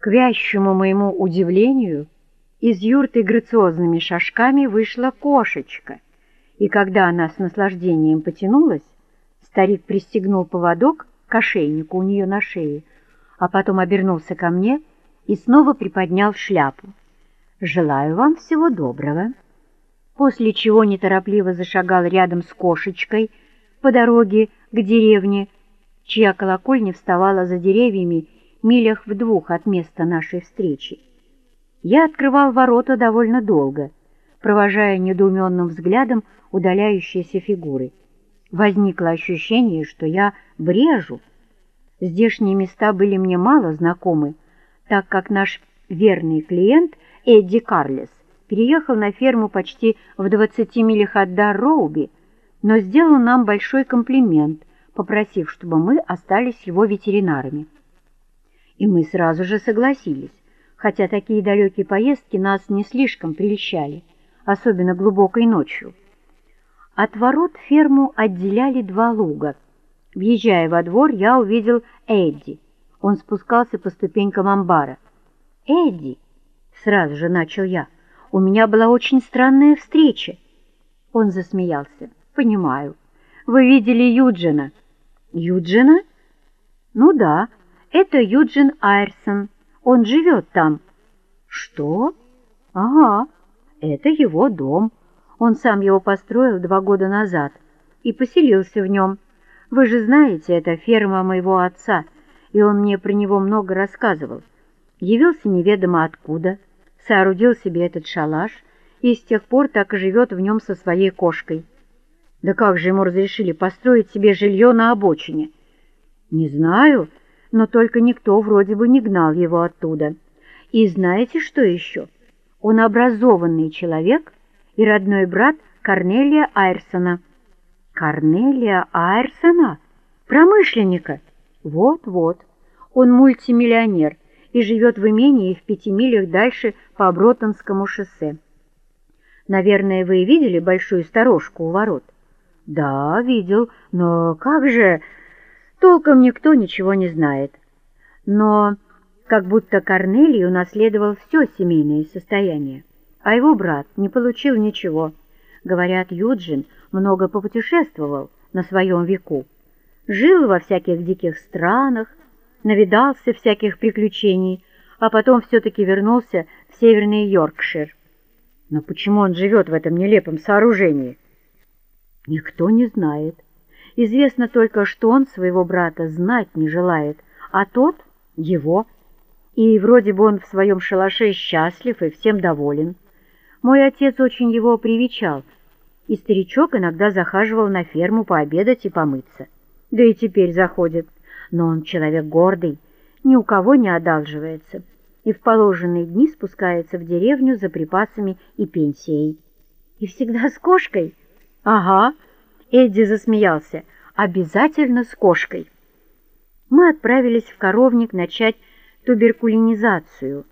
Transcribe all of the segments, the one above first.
К вящему моему удивлению, из юрты грациозными шажками вышла кошечка, и когда она с наслаждением потянулась, старик пристегнул поводок к ошейнику у нее на шее, а потом обернулся ко мне и снова приподнял шляпу. «Желаю вам всего доброго», после чего неторопливо зашагал рядом с кошечкой по дороге к деревне, чья колокольня вставала за деревьями милях в двух от места нашей встречи. Я открывал ворота довольно долго, провожая недоуменным взглядом удаляющиеся фигуры. Возникло ощущение, что я брежу. Здешние места были мне мало знакомы, так как наш верный клиент Эдди Карлес переехал на ферму почти в 20 милях от Дарроуби, но сделал нам большой комплимент, попросив, чтобы мы остались его ветеринарами. И мы сразу же согласились, хотя такие далекие поездки нас не слишком прельщали, особенно глубокой ночью. От ворот ферму отделяли два луга. Въезжая во двор, я увидел Эдди. Он спускался по ступенькам амбара. «Эдди!» — сразу же начал я. «У меня была очень странная встреча». Он засмеялся. «Понимаю. Вы видели Юджина?» «Юджина?» «Ну да, это Юджин Айрсон. Он живет там». «Что?» «Ага, это его дом. Он сам его построил два года назад и поселился в нем. Вы же знаете, это ферма моего отца, и он мне про него много рассказывал. Явился неведомо откуда, соорудил себе этот шалаш и с тех пор так и живет в нем со своей кошкой». Да как же ему разрешили построить себе жилье на обочине? Не знаю, но только никто вроде бы не гнал его оттуда. И знаете, что еще? Он образованный человек и родной брат Корнелия Айрсона. Корнелия Айрсона? Промышленника? Вот-вот. Он мультимиллионер и живет в имении в пяти милях дальше по Бротонскому шоссе. Наверное, вы видели большую сторожку у ворот? Да, видел, но как же... Толком никто ничего не знает. Но как будто Корнелий унаследовал все семейное состояние, а его брат не получил ничего. Говорят, Юджин много попутешествовал на своем веку, жил во всяких диких странах, навидался всяких приключений, а потом все-таки вернулся в северный Йоркшир. Но почему он живет в этом нелепом сооружении? Никто не знает. Известно только, что он своего брата знать не желает, а тот — его. И вроде бы он в своем шалаше счастлив и всем доволен. Мой отец очень его привечал, и старичок иногда захаживал на ферму пообедать и помыться. Да и теперь заходит, но он человек гордый, ни у кого не одалживается, и в положенные дни спускается в деревню за припасами и пенсией. И всегда с кошкой — «Ага», — Эдди засмеялся, — «обязательно с кошкой». Мы отправились в коровник начать туберкулинизацию,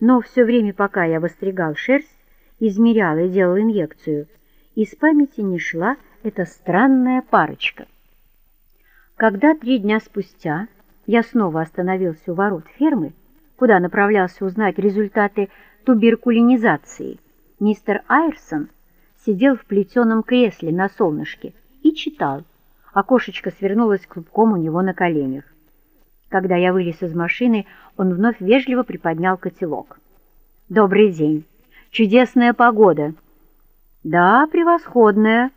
но все время, пока я востригал шерсть, измерял и делал инъекцию, из памяти не шла эта странная парочка. Когда три дня спустя я снова остановился у ворот фермы, куда направлялся узнать результаты туберкулинизации, мистер Айрсон сидел в плетеном кресле на солнышке и читал, кошечка свернулась клубком у него на коленях. Когда я вылез из машины, он вновь вежливо приподнял котелок. «Добрый день! Чудесная погода!» «Да, превосходная!»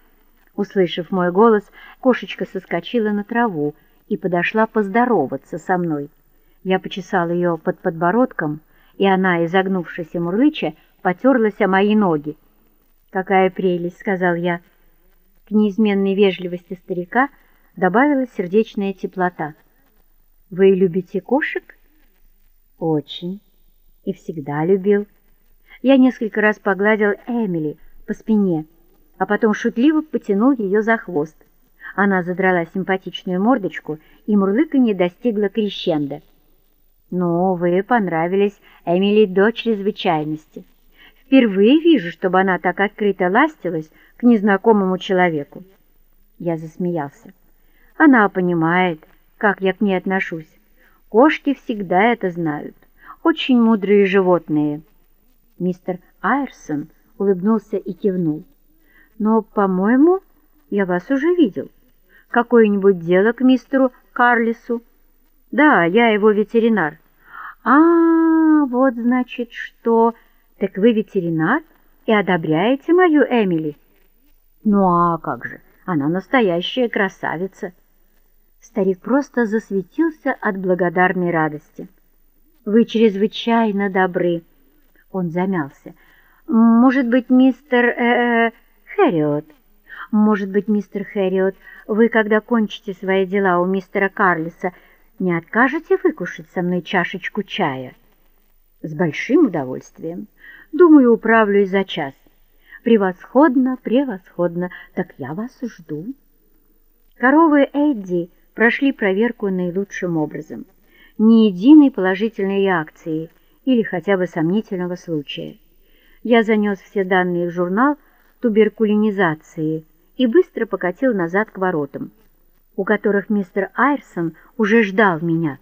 Услышав мой голос, кошечка соскочила на траву и подошла поздороваться со мной. Я почесал ее под подбородком, и она, изогнувшись и мурлыча, потерлась о мои ноги. «Какая прелесть!» — сказал я. К неизменной вежливости старика добавилась сердечная теплота. «Вы любите кошек?» «Очень. И всегда любил. Я несколько раз погладил Эмили по спине, а потом шутливо потянул ее за хвост. Она задрала симпатичную мордочку, и мурлыканье достигло крещенда. «Ну, вы понравились Эмили до чрезвычайности». Впервые вижу, чтобы она так открыто ластилась к незнакомому человеку. Я засмеялся. Она понимает, как я к ней отношусь. Кошки всегда это знают. очень мудрые животные. Мистер Айрсон улыбнулся и кивнул. Но, по-моему, я вас уже видел. Какое-нибудь дело к мистеру Карлису? Да, я его ветеринар. А, вот значит что. Так вы ветеринар и одобряете мою Эмили? Ну а как же? Она настоящая красавица. Старик просто засветился от благодарной радости. Вы чрезвычайно добры. Он замялся. Может быть, мистер э, -э Хэриот? Может быть, мистер Хэриот, вы, когда кончите свои дела у мистера Карлиса, не откажете выкушать со мной чашечку чая? С большим удовольствием. Думаю, управлюсь за час. Превосходно, превосходно. Так я вас жду. Коровы Эдди прошли проверку наилучшим образом. Ни единой положительной реакции или хотя бы сомнительного случая. Я занес все данные в журнал туберкулинизации и быстро покатил назад к воротам, у которых мистер Айрсон уже ждал меня.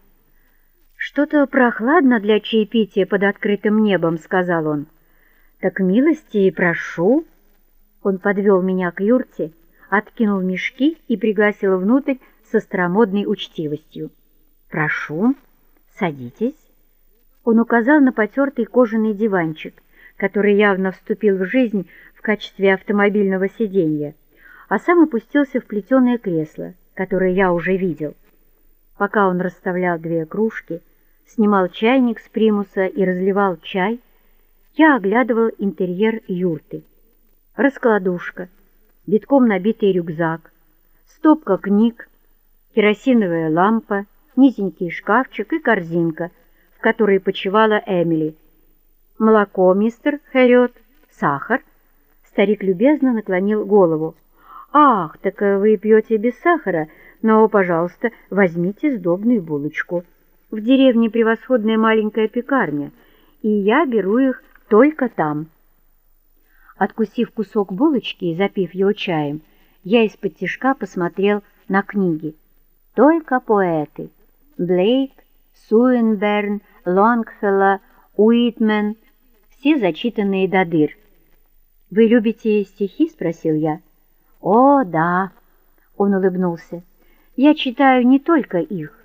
«Что-то прохладно для чаепития под открытым небом», — сказал он. «Так милости и прошу». Он подвел меня к юрте, откинул мешки и пригласил внутрь со старомодной учтивостью. «Прошу, садитесь». Он указал на потертый кожаный диванчик, который явно вступил в жизнь в качестве автомобильного сиденья, а сам опустился в плетеное кресло, которое я уже видел. Пока он расставлял две кружки, снимал чайник с примуса и разливал чай, я оглядывал интерьер юрты. Раскладушка, битком набитый рюкзак, стопка книг, керосиновая лампа, низенький шкафчик и корзинка, в которой почивала Эмили. «Молоко, мистер Хэрриот, сахар?» Старик любезно наклонил голову. «Ах, так вы пьете без сахара, но, пожалуйста, возьмите сдобную булочку. В деревне превосходная маленькая пекарня, и я беру их только там». Откусив кусок булочки и запив его чаем, я из-под тишка посмотрел на книги. Только поэты. Блейк, Суинберн, Лонгфелло, Уитмен, все зачитанные до дыр. «Вы любите стихи?» — спросил я. «О, да!» — он улыбнулся. «Я читаю не только их.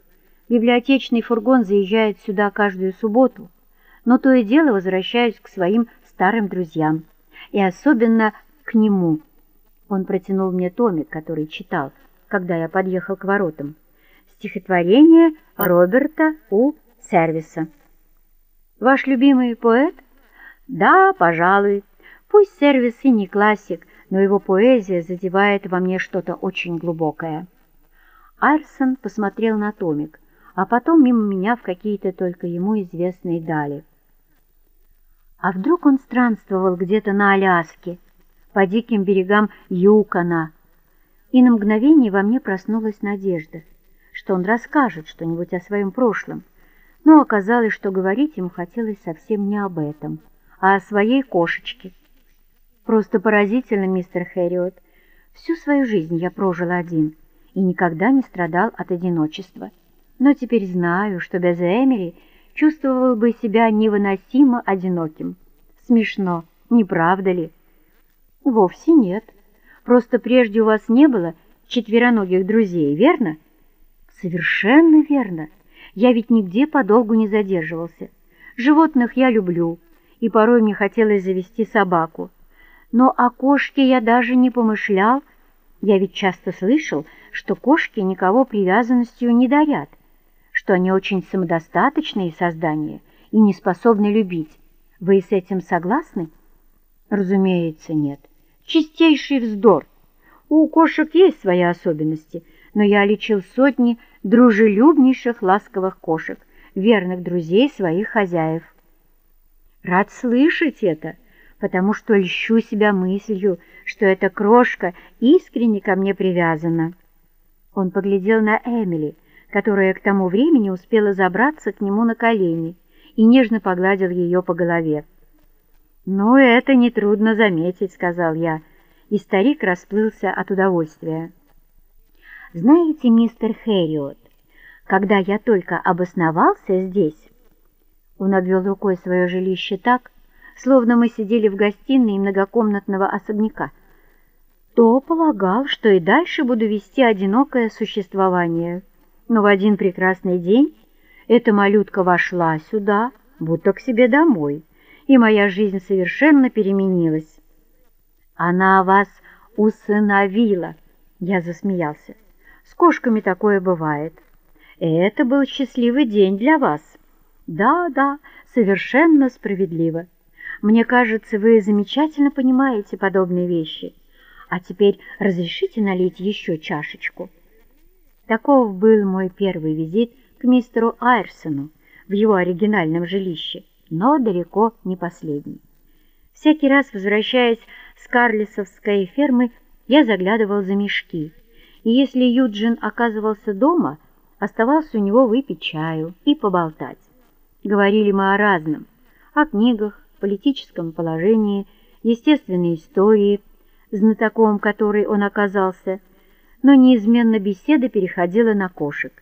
Библиотечный фургон заезжает сюда каждую субботу, но то и дело возвращаюсь к своим старым друзьям, и особенно к нему». Он протянул мне томик, который читал, когда я подъехал к воротам. Стихотворение Роберта У. Сервиса. «Ваш любимый поэт?» «Да, пожалуй. Пусть Сервис и не классик, но его поэзия задевает во мне что-то очень глубокое». Арсон посмотрел на томик, а потом мимо меня в какие-то только ему известные дали. А вдруг он странствовал где-то на Аляске, по диким берегам Юкона, и на мгновение во мне проснулась надежда, что он расскажет что-нибудь о своем прошлом, но оказалось, что говорить ему хотелось совсем не об этом, а о своей кошечке. Просто поразительно, мистер Хэриот. Всю свою жизнь я прожил один и никогда не страдал от одиночества. Но теперь знаю, что без Эмили чувствовал бы себя невыносимо одиноким. Смешно, не правда ли? Вовсе нет. Просто прежде у вас не было четвероногих друзей, верно? Совершенно верно. Я ведь нигде подолгу не задерживался. Животных я люблю, и порой мне хотелось завести собаку. Но о кошке я даже не помышлял. Я ведь часто слышал, что кошки никого привязанностью не дарят, что они очень самодостаточные создания и не способны любить. Вы с этим согласны? Разумеется, нет. Чистейший вздор. У кошек есть свои особенности, но я лечил сотни дружелюбнейших ласковых кошек, верных друзей своих хозяев. Рад слышать это, потому что льщу себя мыслью, что эта крошка искренне ко мне привязана. Он поглядел на Эмили, которая к тому времени успела забраться к нему на колени, и нежно погладил ее по голове. «Ну, это нетрудно заметить», — сказал я, и старик расплылся от удовольствия. «Знаете, мистер Хэриот, когда я только обосновался здесь...» Он обвел рукой свое жилище так, словно мы сидели в гостиной многокомнатного особняка, то полагал, что и дальше буду вести одинокое существование. Но в один прекрасный день эта малютка вошла сюда, будто к себе домой, и моя жизнь совершенно переменилась. Она вас усыновила, я засмеялся. С кошками такое бывает. Это был счастливый день для вас. Да, да, совершенно справедливо. Мне кажется, вы замечательно понимаете подобные вещи. А теперь разрешите налить еще чашечку. Таков был мой первый визит к мистеру Айрсону в его оригинальном жилище, но далеко не последний. Всякий раз, возвращаясь с Карлисовской фермы, я заглядывал за мешки, и если Юджин оказывался дома, оставался у него выпить чаю и поболтать. Говорили мы о разном, о книгах, политическом положении, естественной истории, знатоком которой он оказался, но неизменно беседа переходила на кошек.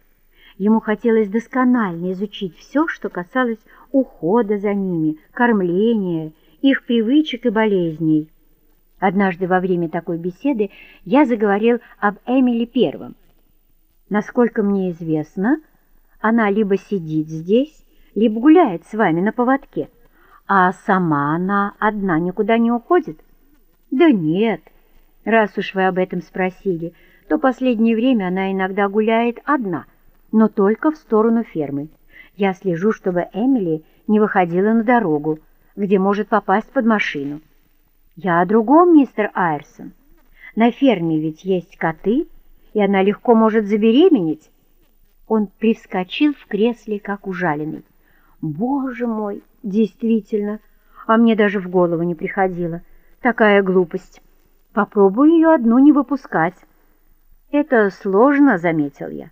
Ему хотелось досконально изучить все, что касалось ухода за ними, кормления, их привычек и болезней. Однажды во время такой беседы я заговорил об Эмили Первом. Насколько мне известно, она либо сидит здесь, либо гуляет с вами на поводке, а сама она одна никуда не уходит. Да нет, раз уж вы об этом спросили, то последнее время она иногда гуляет одна, но только в сторону фермы. Я слежу, чтобы Эмили не выходила на дорогу, где может попасть под машину. Я о другом, мистер Айрсон. На ферме ведь есть коты, и она легко может забеременеть. Он привскочил в кресле, как ужаленный. Боже мой, действительно, а мне даже в голову не приходило. Такая глупость. Попробую ее одну не выпускать. Это сложно, заметил я.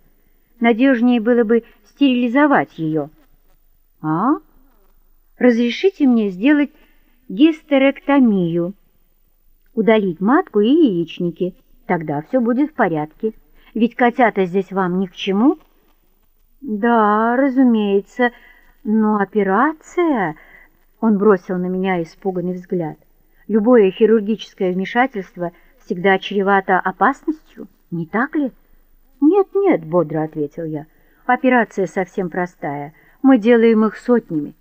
Надежнее было бы стерилизовать ее. А? Разрешите мне сделать гистерэктомию, удалить матку и яичники. Тогда все будет в порядке. Ведь котята здесь вам ни к чему. Да, разумеется, но операция... Он бросил на меня испуганный взгляд. Любое хирургическое вмешательство всегда чревато опасностью, не так ли? Нет, нет, бодро ответил я. Операция совсем простая. Мы делаем их сотнями.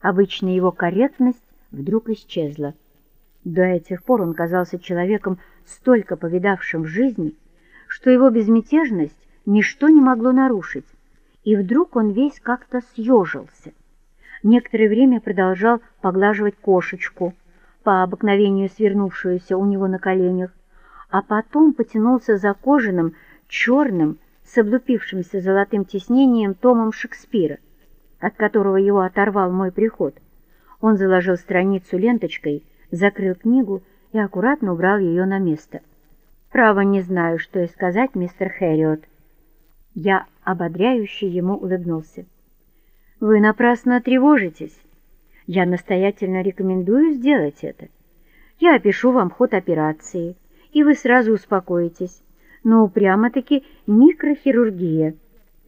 Обычно его корректность вдруг исчезла. До этих пор он казался человеком, столько повидавшим в жизни, что его безмятежность ничто не могло нарушить, и вдруг он весь как-то съежился. Некоторое время продолжал поглаживать кошечку, по обыкновению свернувшуюся у него на коленях, а потом потянулся за кожаным, черным, с облупившимся золотым тиснением томом Шекспира, от которого его оторвал мой приход. Он заложил страницу ленточкой, закрыл книгу и аккуратно убрал ее на место. «Право не знаю, что и сказать, мистер Хэриот». Я ободряюще ему улыбнулся. «Вы напрасно тревожитесь. Я настоятельно рекомендую сделать это. Я опишу вам ход операции, и вы сразу успокоитесь. Но прямо-таки микрохирургия.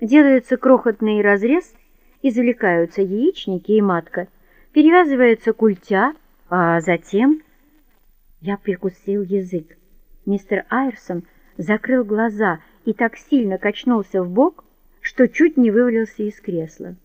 Делается крохотный разрез, извлекаются яичники и матка, перевязывается культя, а затем... Я прикусил язык. Мистер Айрсон закрыл глаза и так сильно качнулся в бок, что чуть не вывалился из кресла.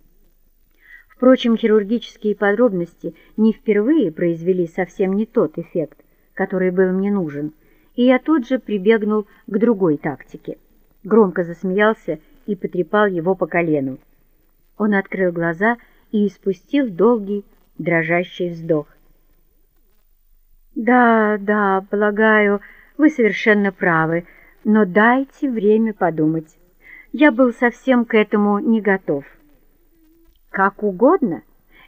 Впрочем, хирургические подробности не впервые произвели совсем не тот эффект, который был мне нужен, и я тут же прибегнул к другой тактике. Громко засмеялся и потрепал его по колену. Он открыл глаза и испустил долгий, дрожащий вздох. «Да, да, полагаю, вы совершенно правы, но дайте время подумать. Я был совсем к этому не готов». «Как угодно.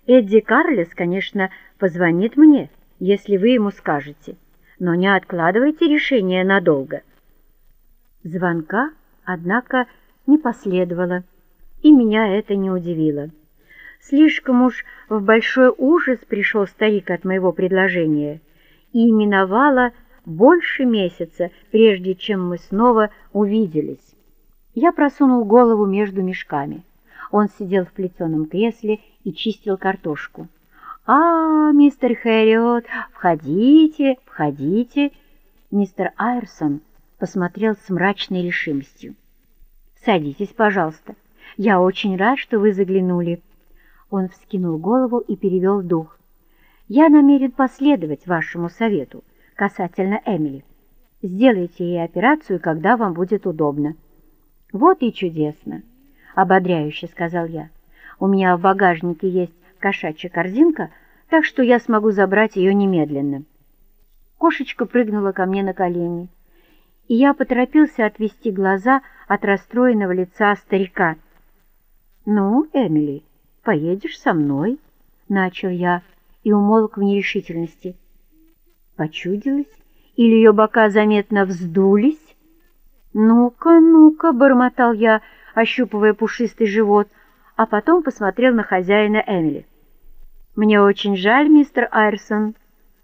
Эдди Карлес, конечно, позвонит мне, если вы ему скажете, но не откладывайте решение надолго». Звонка, однако, не последовало, и меня это не удивило. Слишком уж в большой ужас пришел старик от моего предложения, и миновало больше месяца, прежде чем мы снова увиделись. Я просунул голову между мешками. Он сидел в плетеном кресле и чистил картошку. «А, мистер Хэриот, входите, входите!» Мистер Айрсон посмотрел с мрачной решимостью. «Садитесь, пожалуйста. Я очень рад, что вы заглянули». Он вскинул голову и перевел дух. «Я намерен последовать вашему совету касательно Эмили. Сделайте ей операцию, когда вам будет удобно». «Вот и чудесно!» — ободряюще сказал я. «У меня в багажнике есть кошачья корзинка, так что я смогу забрать ее немедленно». Кошечка прыгнула ко мне на колени, и я поторопился отвести глаза от расстроенного лица старика. «Ну, Эмили, поедешь со мной?» — начал я и умолк в нерешительности. Почудилась? Или ее бока заметно вздулись? «Ну-ка, ну-ка!» — бормотал я, ощупывая пушистый живот, а потом посмотрел на хозяина Эмили. «Мне очень жаль, мистер Айрсон,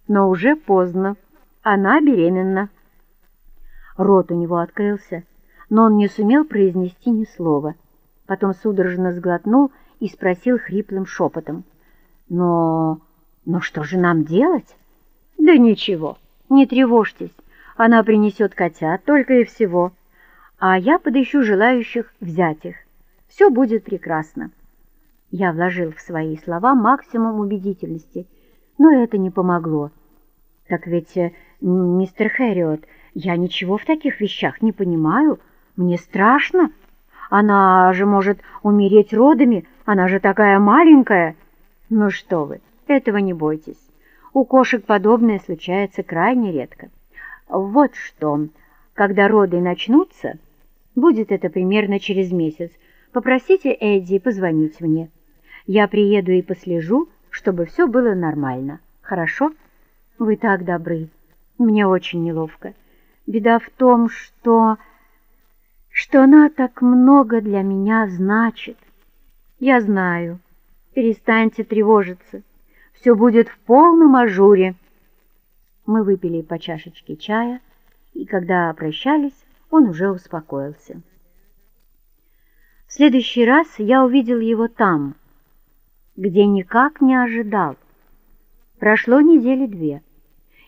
но уже поздно. Она беременна». Рот у него открылся, но он не сумел произнести ни слова. Потом судорожно сглотнул и спросил хриплым шепотом. «Но... но что же нам делать?» «Да ничего, не тревожьтесь. Она принесет котят только и всего, а я подыщу желающих взять их. Все будет прекрасно. Я вложил в свои слова максимум убедительности, но это не помогло. Так ведь, э, мистер Хэриот, я ничего в таких вещах не понимаю. Мне страшно. Она же может умереть родами, она же такая маленькая. Ну что вы, этого не бойтесь. У кошек подобное случается крайне редко. Вот что, когда роды начнутся, будет это примерно через месяц, попросите Эдди позвонить мне. Я приеду и послежу, чтобы все было нормально. Хорошо? Вы так добры. Мне очень неловко. Беда в том, что... что она так много для меня значит. Я знаю. Перестаньте тревожиться. Все будет в полном ажуре. Мы выпили по чашечке чая, и когда прощались, он уже успокоился. В следующий раз я увидел его там, где никак не ожидал. Прошло недели две,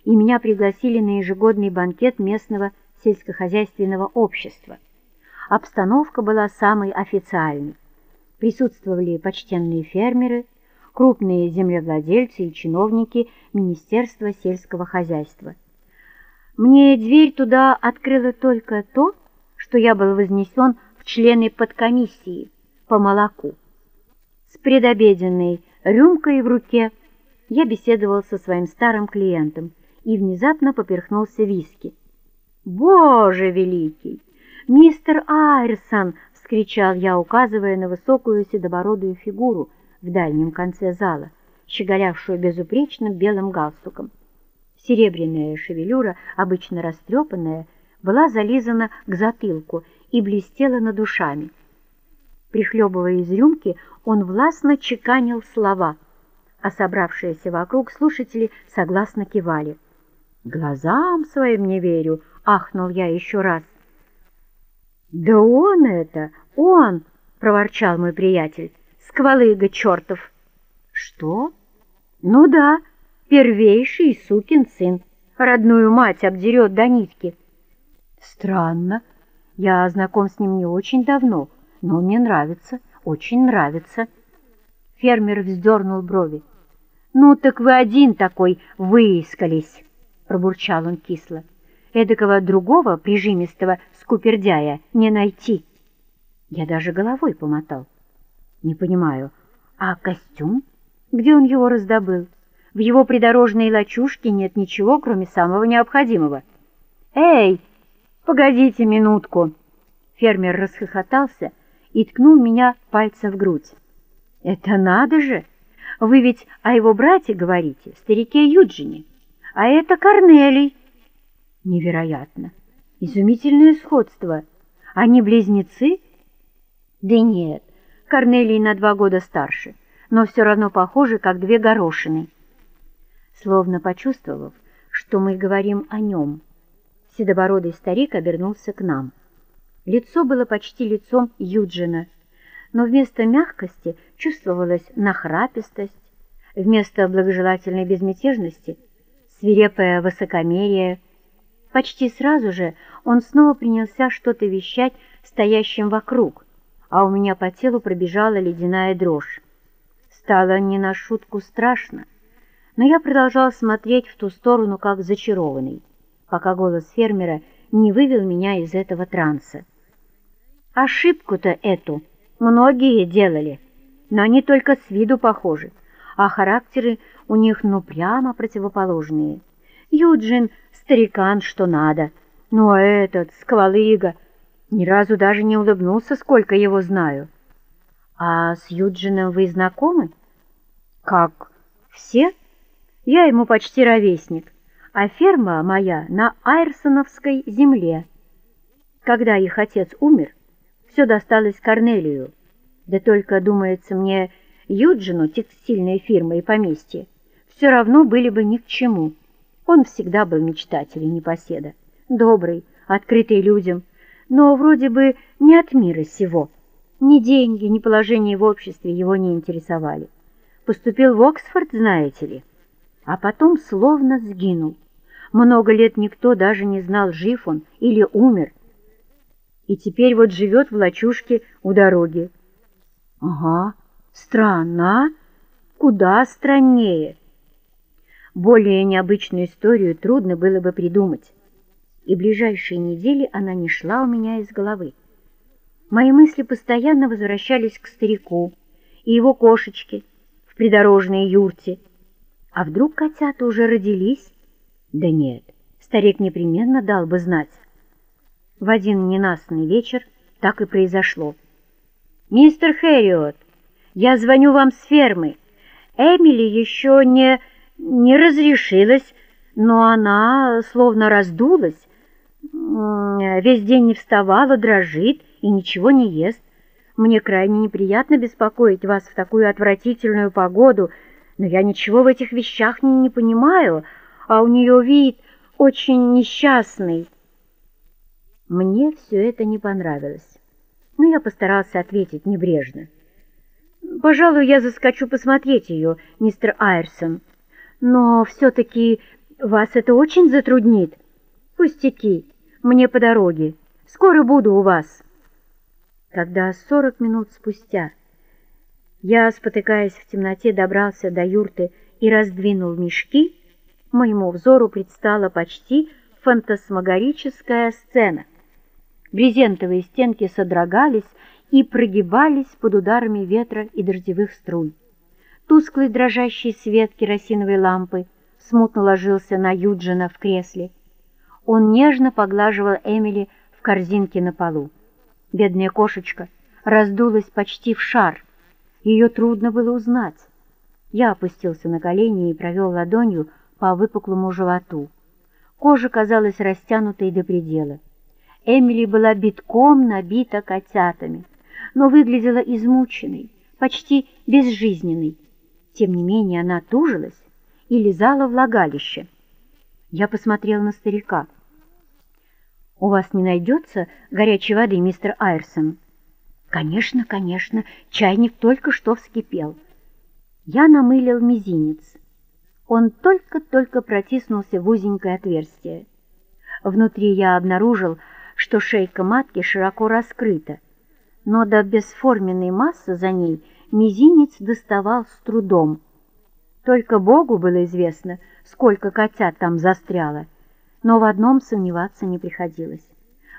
и меня пригласили на ежегодный банкет местного сельскохозяйственного общества. Обстановка была самой официальной. Присутствовали почтенные фермеры, крупные землевладельцы и чиновники Министерства сельского хозяйства. Мне дверь туда открыло только то, что я был вознесен в члены подкомиссии по молоку. С предобеденной рюмкой в руке я беседовал со своим старым клиентом и внезапно поперхнулся виски. «Боже великий! Мистер Айрсон!» — вскричал я, указывая на высокую седобородую фигуру, в дальнем конце зала, щеголявшую безупречным белым галстуком. Серебряная шевелюра, обычно растрепанная, была зализана к затылку и блестела над ушами. Прихлебывая из рюмки, он властно чеканил слова, а собравшиеся вокруг слушатели согласно кивали. «Глазам своим не верю!» — ахнул я еще раз. «Да он это, он!» — проворчал мой приятель сквалыга чертов. Что? Ну да, первейший сукин сын. Родную мать обдерет до нитки. Странно. Я знаком с ним не очень давно, но мне нравится, очень нравится. Фермер вздернул брови. «Ну так вы один такой выискались!» — пробурчал он кисло. «Эдакого другого прижимистого скупердяя не найти!» Я даже головой помотал. Не понимаю, а костюм? Где он его раздобыл? В его придорожной лачушке нет ничего, кроме самого необходимого. Эй, погодите минутку. Фермер расхохотался и ткнул меня пальцем в грудь. Это надо же! Вы ведь о его брате говорите, старике Юджине. А это Корнелий. Невероятно. Изумительное сходство. Они близнецы? Да нет, Корнелий на два года старше, но все равно похожи, как две горошины. Словно почувствовав, что мы говорим о нем, седобородый старик обернулся к нам. Лицо было почти лицом Юджина, но вместо мягкости чувствовалась нахрапистость, вместо благожелательной безмятежности — свирепое высокомерие. Почти сразу же он снова принялся что-то вещать стоящим вокруг, а у меня по телу пробежала ледяная дрожь. Стало не на шутку страшно, но я продолжал смотреть в ту сторону, как зачарованный, пока голос фермера не вывел меня из этого транса. Ошибку-то эту многие делали, но они только с виду похожи, а характеры у них ну прямо противоположные. Юджин — старикан, что надо, ну а этот, сквалыга, ни разу даже не улыбнулся, сколько его знаю. А с Юджином вы знакомы? Как, все? Я ему почти ровесник, а ферма моя на Айрсоновской земле. Когда их отец умер, все досталось Корнелию. Да только, думается мне, Юджину текстильные фирмы и поместье все равно были бы ни к чему. Он всегда был мечтатель и непоседа, добрый, открытый людям, но вроде бы не от мира сего. Ни деньги, ни положение в обществе его не интересовали. Поступил в Оксфорд, знаете ли, а потом словно сгинул. Много лет никто даже не знал, жив он или умер. И теперь вот живет в лачушке у дороги. Ага, странно, куда страннее. Более необычную историю трудно было бы придумать, и ближайшие недели она не шла у меня из головы. Мои мысли постоянно возвращались к старику и его кошечке в придорожной юрте. А вдруг котята уже родились? Да нет, старик непременно дал бы знать. В один ненастный вечер так и произошло. «Мистер Хэриот, я звоню вам с фермы. Эмили еще не, не разрешилась, но она словно раздулась, весь день не вставала, дрожит и ничего не ест. Мне крайне неприятно беспокоить вас в такую отвратительную погоду, но я ничего в этих вещах не, не понимаю, а у нее вид очень несчастный. Мне все это не понравилось, но я постарался ответить небрежно. «Пожалуй, я заскочу посмотреть ее, мистер Айрсон, но все-таки вас это очень затруднит. Пустяки, мне по дороге, скоро буду у вас» когда сорок минут спустя я, спотыкаясь в темноте, добрался до юрты и раздвинул мешки, моему взору предстала почти фантасмагорическая сцена. Брезентовые стенки содрогались и прогибались под ударами ветра и дождевых струй. Тусклый дрожащий свет керосиновой лампы смутно ложился на Юджина в кресле. Он нежно поглаживал Эмили в корзинке на полу. Бедная кошечка раздулась почти в шар. Ее трудно было узнать. Я опустился на колени и провел ладонью по выпуклому животу. Кожа казалась растянутой до предела. Эмили была битком набита котятами, но выглядела измученной, почти безжизненной. Тем не менее она тужилась и лизала влагалище. Я посмотрел на старика — «У вас не найдется горячей воды, мистер Айрсон?» «Конечно, конечно, чайник только что вскипел». Я намылил мизинец. Он только-только протиснулся в узенькое отверстие. Внутри я обнаружил, что шейка матки широко раскрыта, но до бесформенной массы за ней мизинец доставал с трудом. Только Богу было известно, сколько котят там застряло, но в одном сомневаться не приходилось.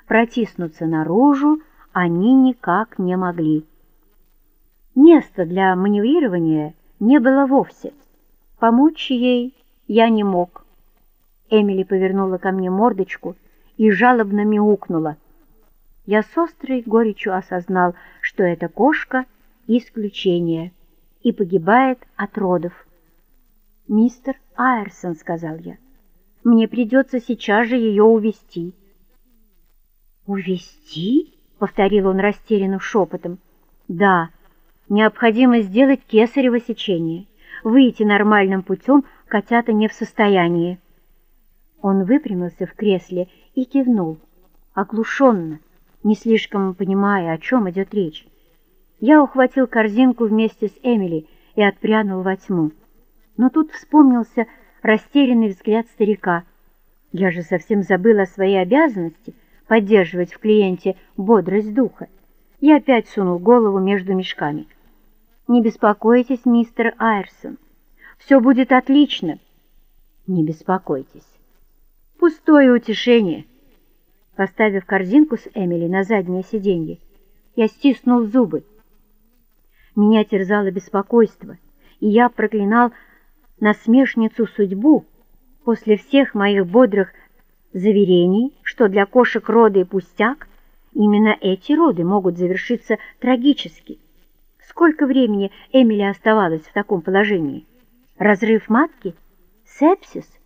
Протиснуться наружу они никак не могли. Места для маневрирования не было вовсе. Помочь ей я не мог. Эмили повернула ко мне мордочку и жалобно мяукнула. Я с острой горечью осознал, что эта кошка — исключение и погибает от родов. «Мистер Айрсон», — сказал я, — мне придется сейчас же ее увести. «Увести?» — повторил он растерянным шепотом. «Да, необходимо сделать кесарево сечение. Выйти нормальным путем котята не в состоянии». Он выпрямился в кресле и кивнул, оглушенно, не слишком понимая, о чем идет речь. Я ухватил корзинку вместе с Эмили и отпрянул во тьму. Но тут вспомнился растерянный взгляд старика. Я же совсем забыл о своей обязанности поддерживать в клиенте бодрость духа. Я опять сунул голову между мешками. «Не беспокойтесь, мистер Айрсон. Все будет отлично». «Не беспокойтесь». «Пустое утешение». Поставив корзинку с Эмили на заднее сиденье, я стиснул зубы. Меня терзало беспокойство, и я проклинал насмешницу судьбу после всех моих бодрых заверений, что для кошек роды пустяк, именно эти роды могут завершиться трагически. Сколько времени Эмили оставалась в таком положении? Разрыв матки? Сепсис?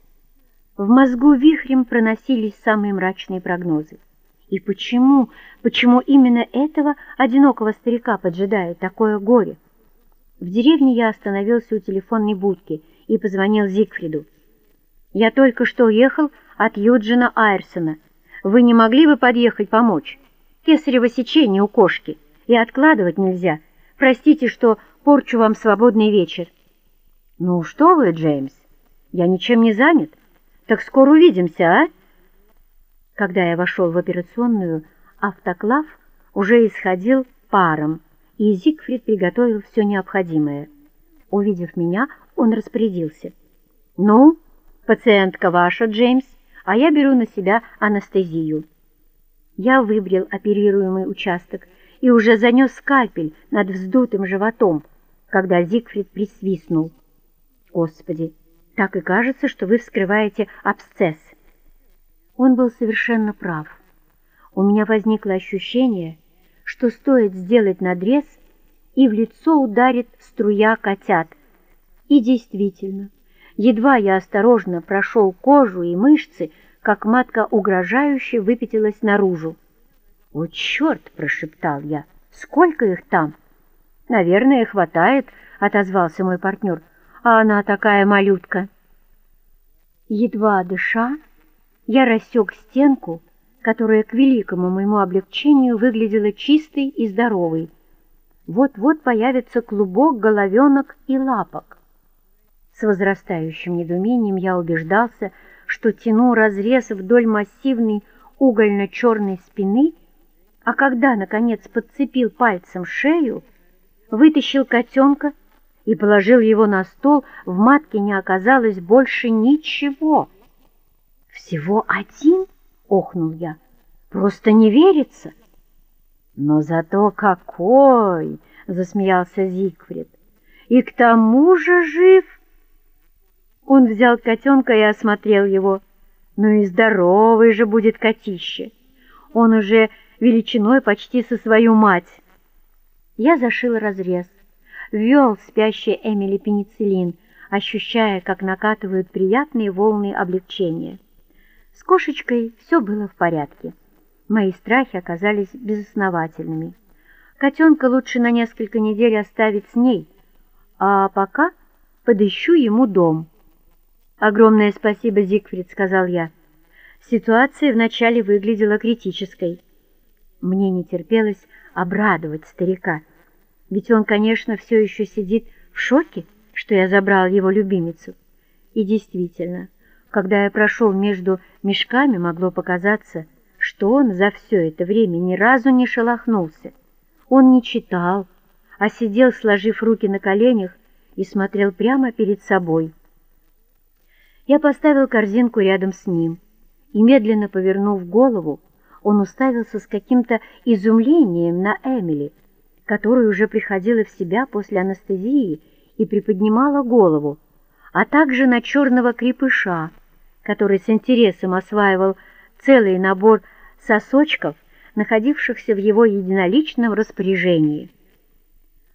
В мозгу вихрем проносились самые мрачные прогнозы. И почему, почему именно этого одинокого старика поджидает такое горе? В деревне я остановился у телефонной будки и позвонил Зигфриду. «Я только что уехал от Юджина Айрсона. Вы не могли бы подъехать помочь? Кесарево сечение у кошки, и откладывать нельзя. Простите, что порчу вам свободный вечер». «Ну что вы, Джеймс, я ничем не занят. Так скоро увидимся, а?» Когда я вошел в операционную, автоклав уже исходил паром, и Зигфрид приготовил все необходимое. Увидев меня, он распорядился. «Ну, пациентка ваша, Джеймс, а я беру на себя анестезию». Я выбрил оперируемый участок и уже занес скальпель над вздутым животом, когда Зигфрид присвистнул. «Господи, так и кажется, что вы вскрываете абсцесс». Он был совершенно прав. У меня возникло ощущение, что стоит сделать надрез, и в лицо ударит струя котят. И действительно, едва я осторожно прошел кожу и мышцы, как матка угрожающе выпятилась наружу. «О, черт!» — прошептал я. «Сколько их там?» «Наверное, хватает», — отозвался мой партнер. «А она такая малютка». Едва дыша, я рассек стенку, которая к великому моему облегчению выглядела чистой и здоровой. Вот-вот появится клубок головенок и лапок. С возрастающим недоумением я убеждался, что тяну разрез вдоль массивной угольно-черной спины, а когда, наконец, подцепил пальцем шею, вытащил котенка и положил его на стол, в матке не оказалось больше ничего. «Всего один?» — охнул я. «Просто не верится!» «Но зато какой!» — засмеялся Зигфрид. «И к тому же жив!» Он взял котенка и осмотрел его. «Ну и здоровый же будет котище! Он уже величиной почти со свою мать!» Я зашил разрез, ввел спящий Эмили пенициллин, ощущая, как накатывают приятные волны облегчения. С кошечкой все было в порядке. Мои страхи оказались безосновательными. Котенка лучше на несколько недель оставить с ней, а пока подыщу ему дом. «Огромное спасибо, Зигфрид», — сказал я. Ситуация вначале выглядела критической. Мне не терпелось обрадовать старика, ведь он, конечно, все еще сидит в шоке, что я забрал его любимицу. И действительно, когда я прошел между мешками, могло показаться, что он за все это время ни разу не шелохнулся. Он не читал, а сидел, сложив руки на коленях, и смотрел прямо перед собой. Я поставил корзинку рядом с ним, и, медленно повернув голову, он уставился с каким-то изумлением на Эмили, которая уже приходила в себя после анестезии и приподнимала голову, а также на черного крепыша, который с интересом осваивал целый набор сосочков, находившихся в его единоличном распоряжении.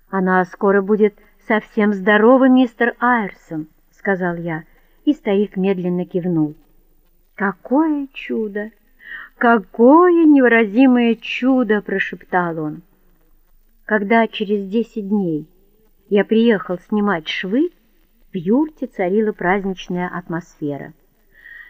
«Она скоро будет совсем здорова, мистер Айрсон», — сказал я, и старик медленно кивнул. «Какое чудо! Какое невыразимое чудо!» — прошептал он. Когда через десять дней я приехал снимать швы, в юрте царила праздничная атмосфера.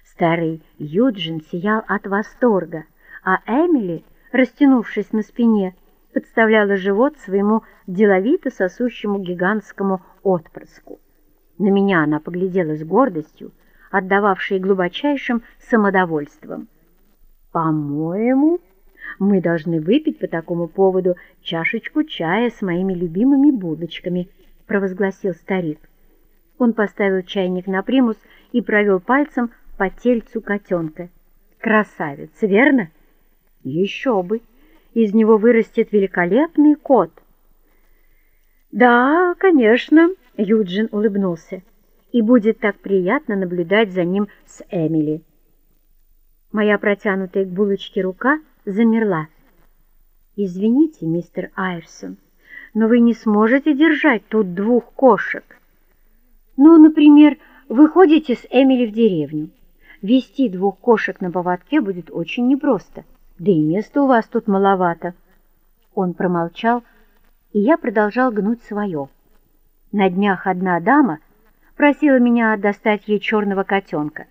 Старый Юджин сиял от восторга, а Эмили, растянувшись на спине, подставляла живот своему деловито сосущему гигантскому отпрыску. На меня она поглядела с гордостью, отдававшей глубочайшим самодовольством. «По-моему, мы должны выпить по такому поводу чашечку чая с моими любимыми булочками», — провозгласил старик. Он поставил чайник на примус и провел пальцем по тельцу котенка. «Красавец, верно?» «Еще бы! Из него вырастет великолепный кот!» «Да, конечно», — Юджин улыбнулся. «И будет так приятно наблюдать за ним с Эмили». Моя протянутая к булочке рука замерла. «Извините, мистер Айрсон, но вы не сможете держать тут двух кошек». «Ну, например, вы ходите с Эмили в деревню. Вести двух кошек на поводке будет очень непросто, да и места у вас тут маловато». Он промолчал, и я продолжал гнуть свое. На днях одна дама просила меня достать ей черного котенка.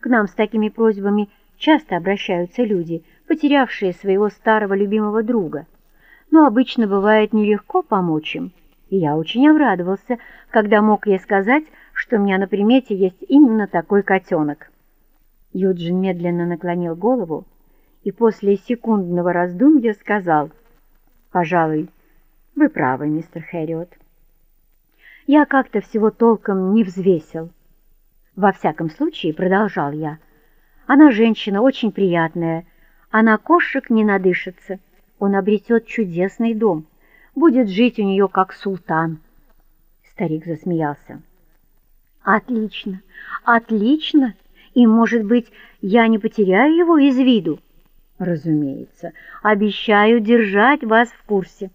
К нам с такими просьбами часто обращаются люди, потерявшие своего старого любимого друга. Но обычно бывает нелегко помочь им, и я очень обрадовался, когда мог ей сказать, что у меня на примете есть именно такой котенок. Юджин медленно наклонил голову и после секундного раздумья сказал, «Пожалуй, вы правы, мистер Хэриот. Я как-то всего толком не взвесил. Во всяком случае, продолжал я, она женщина очень приятная, она кошек не надышится. Он обретет чудесный дом, будет жить у нее как султан. Старик засмеялся. Отлично, отлично, и, может быть, я не потеряю его из виду? Разумеется, обещаю держать вас в курсе.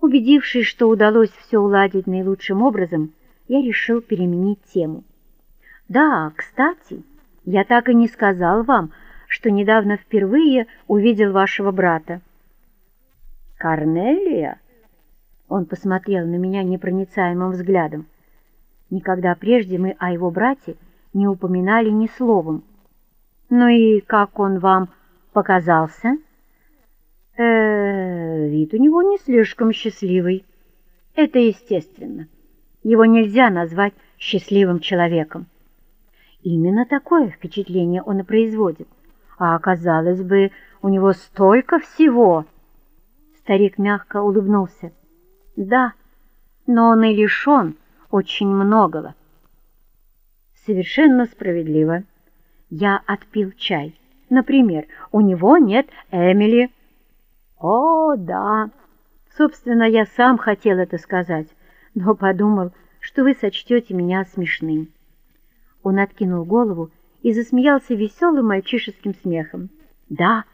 Убедившись, что удалось все уладить наилучшим образом, я решил переменить тему. Да, кстати, я так и не сказал вам, что недавно впервые увидел вашего брата. Корнелия? Он посмотрел на меня непроницаемым взглядом. Никогда прежде мы о его брате не упоминали ни словом. Ну и как он вам показался? э, вид у него не слишком счастливый. Это естественно. Его нельзя назвать счастливым человеком. Именно такое впечатление он и производит. А оказалось бы, у него столько всего. Старик мягко улыбнулся. Да, но он и лишен очень многого. Совершенно справедливо. Я отпил чай. Например, у него нет Эмили, о, да. Собственно, я сам хотел это сказать, но подумал, что вы сочтете меня смешным. Он откинул голову и засмеялся веселым мальчишеским смехом. Да,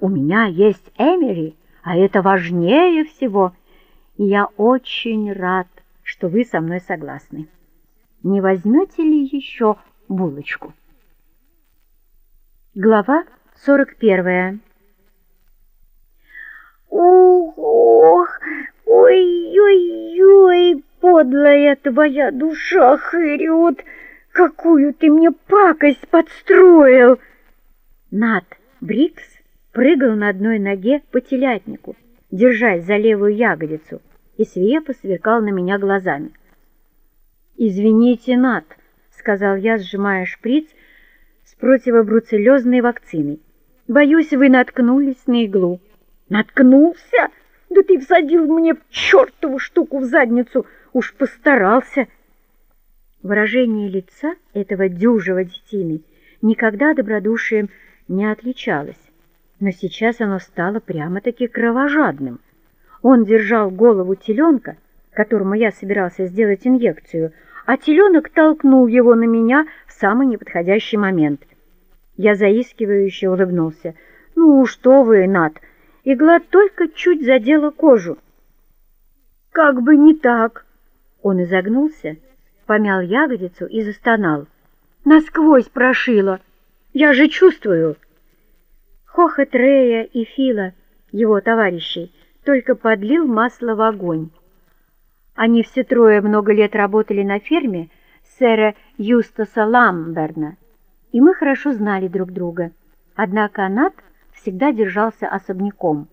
у меня есть Эмери, а это важнее всего. И я очень рад, что вы со мной согласны. Не возьмете ли еще булочку? Глава сорок первая. Ох, ой-ой-ой, подлая твоя душа, Хэриот, какую ты мне пакость подстроил!» Над Брикс прыгал на одной ноге по телятнику, держась за левую ягодицу, и свирепо сверкал на меня глазами. «Извините, Над», — сказал я, сжимая шприц с противобруцеллезной вакциной. «Боюсь, вы наткнулись на иглу». Наткнулся? Да ты всадил мне чертову штуку в задницу, уж постарался. Выражение лица этого дюжего детины никогда добродушием не отличалось, но сейчас оно стало прямо-таки кровожадным. Он держал голову теленка, которому я собирался сделать инъекцию, а теленок толкнул его на меня в самый неподходящий момент. Я заискивающе улыбнулся. «Ну, что вы, Над, Игла только чуть задела кожу. Как бы не так. Он изогнулся, помял ягодицу и застонал. Насквозь прошило. Я же чувствую. Хохот Рея и Фила, его товарищей, только подлил масло в огонь. Они все трое много лет работали на ферме сэра Юстаса Ламберна, и мы хорошо знали друг друга. Однако Нат всегда держался особняком.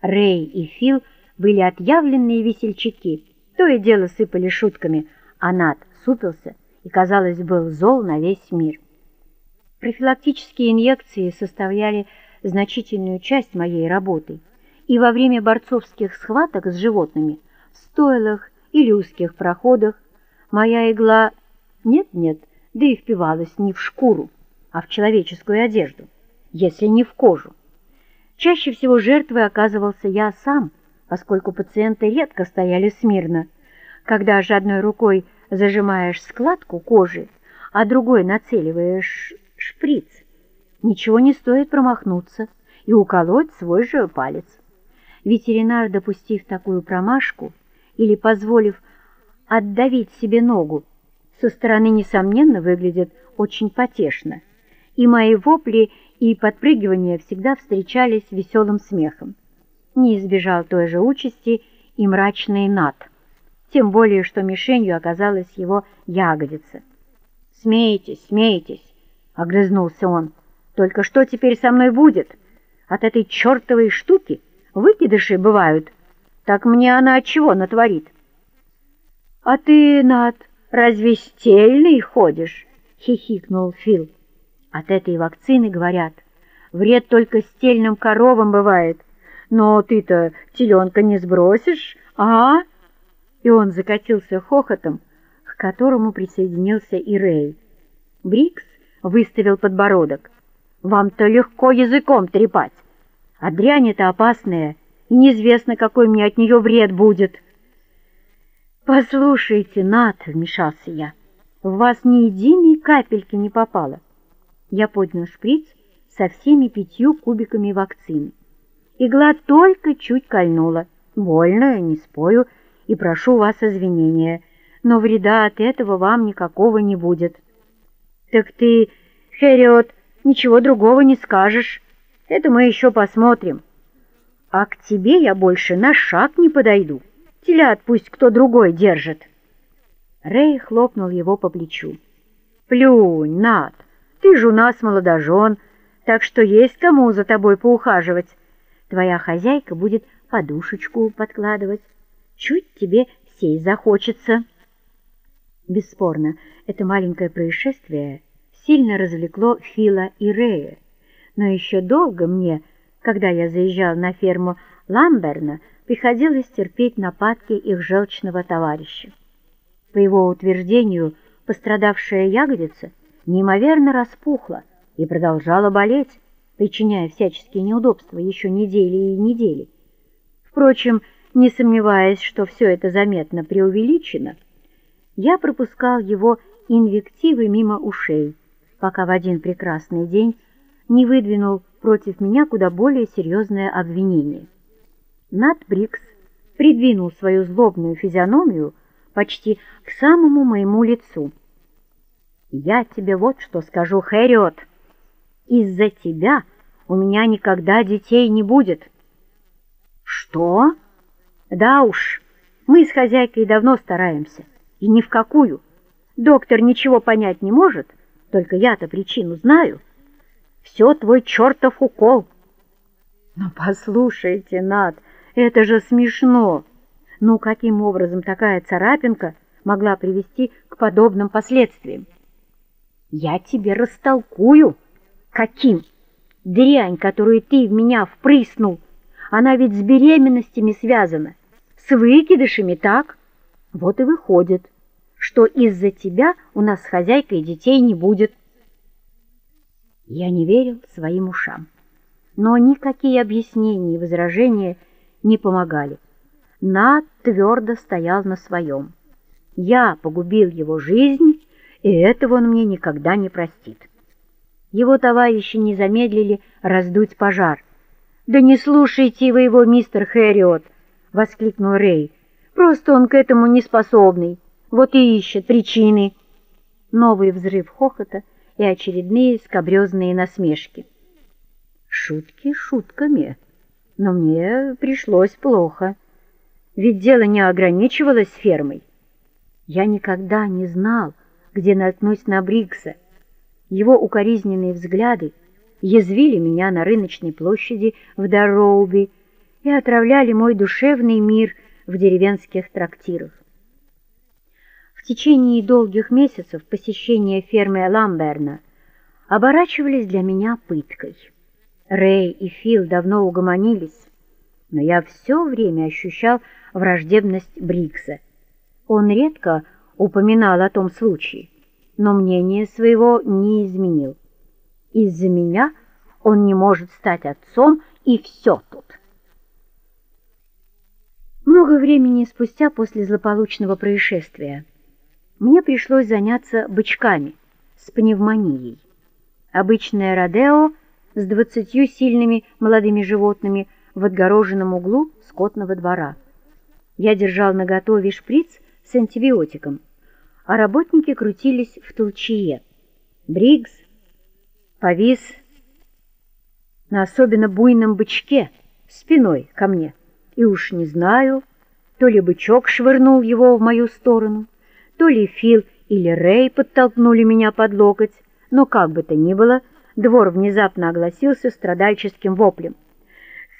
Рэй и Фил были отъявленные весельчаки, то и дело сыпали шутками, а Нат супился и, казалось, был зол на весь мир. Профилактические инъекции составляли значительную часть моей работы, и во время борцовских схваток с животными в стойлах или узких проходах моя игла нет-нет, да и впивалась не в шкуру, а в человеческую одежду, если не в кожу. Чаще всего жертвой оказывался я сам, поскольку пациенты редко стояли смирно. Когда же одной рукой зажимаешь складку кожи, а другой нацеливаешь шприц, ничего не стоит промахнуться и уколоть свой же палец. Ветеринар, допустив такую промашку или позволив отдавить себе ногу, со стороны, несомненно, выглядит очень потешно, и мои вопли и подпрыгивания всегда встречались веселым смехом. Не избежал той же участи и мрачный Нат, тем более, что мишенью оказалась его ягодица. «Смейтесь, смейтесь!» — огрызнулся он. «Только что теперь со мной будет? От этой чертовой штуки выкидыши бывают. Так мне она от чего натворит?» «А ты, Нат, разве стельный ходишь?» — хихикнул Фил. От этой вакцины, говорят, вред только стельным коровам бывает. Но ты-то теленка не сбросишь, а? И он закатился хохотом, к которому присоединился и Рэй. Брикс выставил подбородок. Вам-то легко языком трепать, а дрянь это опасная, и неизвестно, какой мне от нее вред будет. «Послушайте, Нат», — вмешался я, — «в вас ни единой капельки не попало». Я поднял шприц со всеми пятью кубиками вакцины. Игла только чуть кольнула. Больно, не спою, и прошу вас извинения, но вреда от этого вам никакого не будет. Так ты, Хериот, ничего другого не скажешь. Это мы еще посмотрим. А к тебе я больше на шаг не подойду. Телят пусть кто другой держит. Рэй хлопнул его по плечу. Плюнь, Над, ты же у нас молодожен, так что есть кому за тобой поухаживать. Твоя хозяйка будет подушечку подкладывать. Чуть тебе сей захочется. Бесспорно, это маленькое происшествие сильно развлекло Фила и Рея, но еще долго мне, когда я заезжал на ферму Ламберна, приходилось терпеть нападки их желчного товарища. По его утверждению, пострадавшая ягодица — неимоверно распухла и продолжала болеть, причиняя всяческие неудобства еще недели и недели. Впрочем, не сомневаясь, что все это заметно преувеличено, я пропускал его инвективы мимо ушей, пока в один прекрасный день не выдвинул против меня куда более серьезное обвинение. Нат Брикс придвинул свою злобную физиономию почти к самому моему лицу. Я тебе вот что скажу, Хэриот. Из-за тебя у меня никогда детей не будет. Что? Да уж, мы с хозяйкой давно стараемся, и ни в какую. Доктор ничего понять не может, только я-то причину знаю. Все твой чертов укол. Ну, послушайте, Над, это же смешно. Ну, каким образом такая царапинка могла привести к подобным последствиям? Я тебе растолкую, каким. Дрянь, которую ты в меня впрыснул, она ведь с беременностями связана, с выкидышами, так? Вот и выходит, что из-за тебя у нас с хозяйкой детей не будет. Я не верил своим ушам, но никакие объяснения и возражения не помогали. Над твердо стоял на своем. Я погубил его жизнь, и этого он мне никогда не простит. Его товарищи не замедлили раздуть пожар. «Да не слушайте вы его, мистер Хэриот!» — воскликнул Рэй. «Просто он к этому не способный, вот и ищет причины». Новый взрыв хохота и очередные скобрезные насмешки. Шутки шутками, но мне пришлось плохо, ведь дело не ограничивалось фермой. Я никогда не знал, где наткнусь на Брикса. Его укоризненные взгляды язвили меня на рыночной площади в Дарроуби и отравляли мой душевный мир в деревенских трактирах. В течение долгих месяцев посещения фермы Ламберна оборачивались для меня пыткой. Рэй и Фил давно угомонились, но я все время ощущал враждебность Брикса. Он редко упоминал о том случае, но мнение своего не изменил. Из-за меня он не может стать отцом, и все тут. Много времени спустя после злополучного происшествия мне пришлось заняться бычками с пневмонией. Обычное родео с двадцатью сильными молодыми животными в отгороженном углу скотного двора. Я держал наготове шприц с антибиотиком, а работники крутились в толчее. Бригс повис на особенно буйном бычке спиной ко мне, и уж не знаю, то ли бычок швырнул его в мою сторону, то ли Фил или Рэй подтолкнули меня под локоть, но как бы то ни было, двор внезапно огласился страдальческим воплем.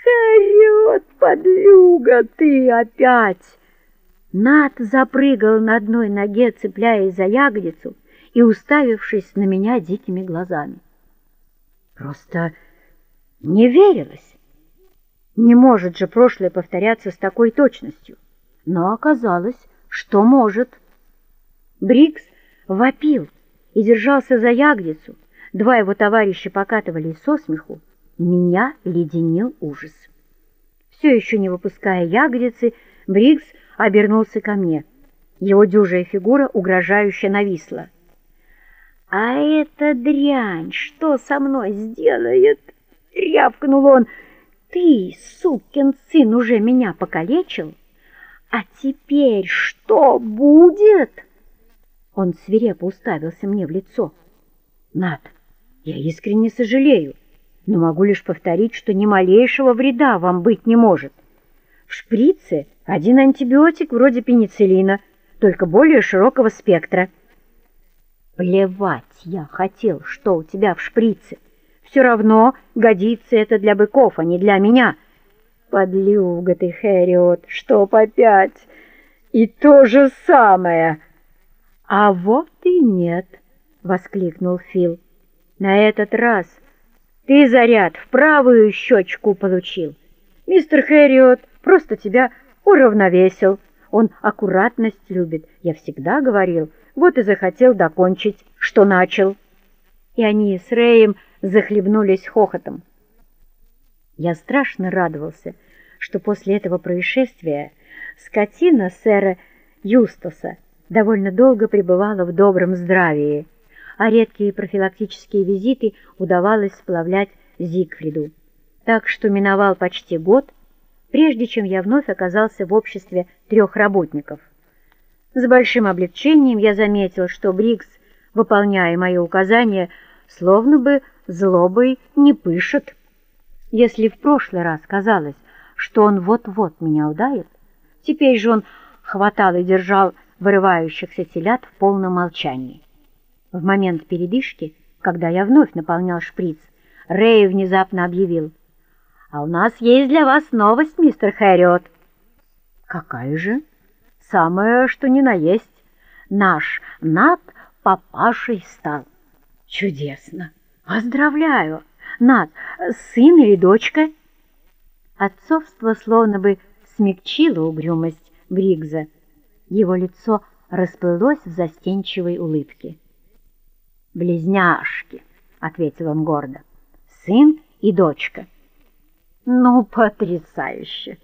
«Вперед, подлюга, ты опять!» Над запрыгал на одной ноге, цепляясь за ягодицу и уставившись на меня дикими глазами. Просто не верилось. Не может же прошлое повторяться с такой точностью. Но оказалось, что может. Брикс вопил и держался за ягодицу. Два его товарища покатывались со смеху. Меня леденил ужас. Все еще не выпуская ягодицы, Брикс обернулся ко мне. Его дюжая фигура угрожающе нависла. «А эта дрянь что со мной сделает?» — рявкнул он. «Ты, сукин сын, уже меня покалечил? А теперь что будет?» Он свирепо уставился мне в лицо. Над, я искренне сожалею, но могу лишь повторить, что ни малейшего вреда вам быть не может. В шприце один антибиотик вроде пенициллина, только более широкого спектра. Плевать я хотел, что у тебя в шприце. Все равно годится это для быков, а не для меня. Подлюга ты, Хэриот, что опять? И то же самое — «А вот и нет!» — воскликнул Фил. «На этот раз ты заряд в правую щечку получил. Мистер Хэриот просто тебя уравновесил. Он аккуратность любит, я всегда говорил, вот и захотел докончить, что начал». И они с Рэем захлебнулись хохотом. Я страшно радовался, что после этого происшествия скотина сэра Юстаса довольно долго пребывала в добром здравии, а редкие профилактические визиты удавалось сплавлять Зигфриду. Так что миновал почти год, прежде чем я вновь оказался в обществе трех работников. С большим облегчением я заметил, что Брикс, выполняя мои указания, словно бы злобой не пышет. Если в прошлый раз казалось, что он вот-вот меня ударит, теперь же он хватал и держал вырывающихся телят в полном молчании. В момент передышки, когда я вновь наполнял шприц, Рэй внезапно объявил. «А у нас есть для вас новость, мистер Хэриот». «Какая же?» «Самое, что ни на есть. Наш Над папашей стал». «Чудесно! Поздравляю! Над, сын или дочка?» Отцовство словно бы смягчило угрюмость Бригза. Его лицо расплылось в застенчивой улыбке. «Близняшки», — ответил он гордо, — «сын и дочка». «Ну, потрясающе!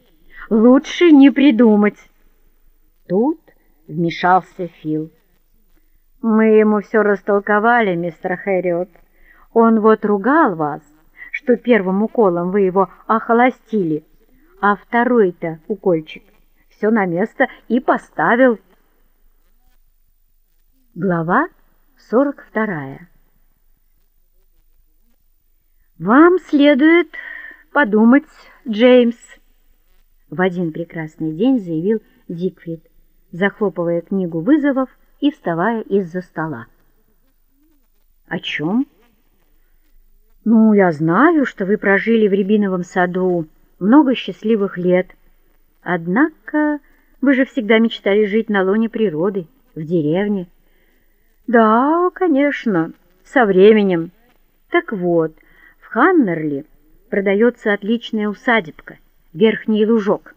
Лучше не придумать!» Тут вмешался Фил. «Мы ему все растолковали, мистер Хэриот. Он вот ругал вас, что первым уколом вы его охолостили, а второй-то укольчик все на место и поставил. Глава 42 «Вам следует подумать, Джеймс», — в один прекрасный день заявил Дикфрид, захлопывая книгу вызовов и вставая из-за стола. «О чем?» «Ну, я знаю, что вы прожили в Рябиновом саду много счастливых лет. Однако вы же всегда мечтали жить на лоне природы, в деревне. Да, конечно, со временем. Так вот, в Ханнерли продается отличная усадебка, верхний лужок.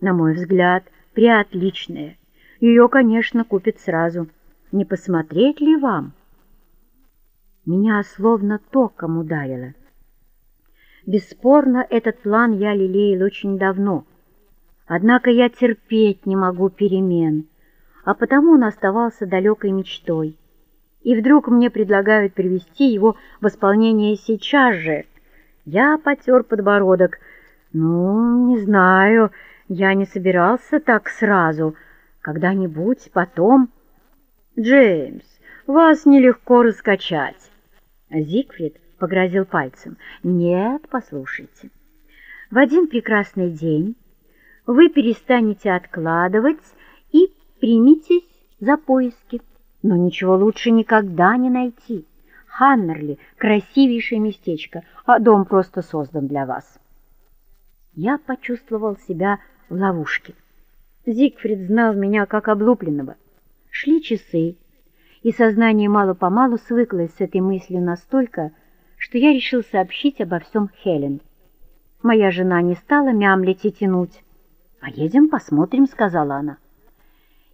На мой взгляд, приотличная. Ее, конечно, купят сразу. Не посмотреть ли вам? Меня словно током ударило. Бесспорно, этот план я лелеял очень давно. Однако я терпеть не могу перемен, а потому он оставался далекой мечтой. И вдруг мне предлагают привести его в исполнение сейчас же. Я потер подбородок. Ну, не знаю, я не собирался так сразу. Когда-нибудь, потом... Джеймс, вас нелегко раскачать. Зигфрид погрозил пальцем. Нет, послушайте. В один прекрасный день вы перестанете откладывать и приметесь за поиски. Но ничего лучше никогда не найти. Ханнерли — красивейшее местечко, а дом просто создан для вас. Я почувствовал себя в ловушке. Зигфрид знал меня как облупленного. Шли часы, и сознание мало-помалу свыклось с этой мыслью настолько, что я решил сообщить обо всем Хелен. Моя жена не стала мямлить и тянуть. «Поедем, посмотрим», — сказала она.